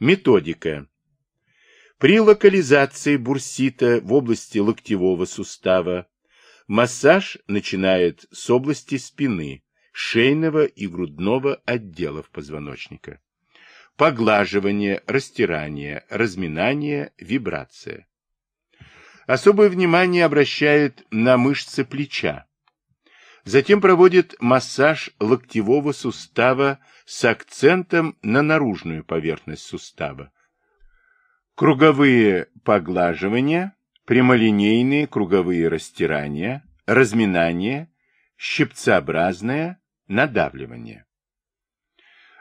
Методика. При локализации бурсита в области локтевого сустава массаж начинает с области спины, шейного и грудного отделов позвоночника. Поглаживание, растирание, разминание, вибрация. Особое внимание обращают на мышцы плеча. Затем проводит массаж локтевого сустава с акцентом на наружную поверхность сустава. Круговые поглаживания, прямолинейные круговые растирания, разминания, щипцеобразное надавливание.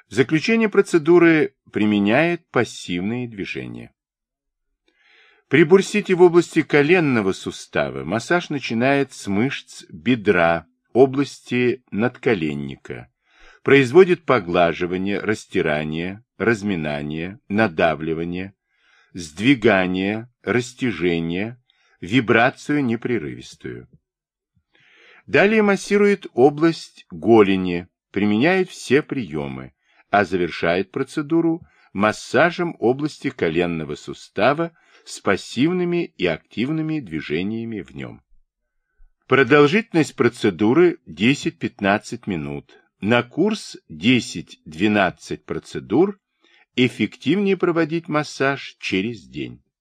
В заключение процедуры применяет пассивные движения. При бурсите в области коленного сустава массаж начинает с мышц бедра, области надколенника, производит поглаживание, растирание, разминание, надавливание, сдвигание, растяжение, вибрацию непрерывистую. Далее массирует область голени, применяет все приемы, а завершает процедуру массажем области коленного сустава с пассивными и активными движениями в нем. Продолжительность процедуры 10-15 минут. На курс 10-12 процедур эффективнее проводить массаж через день.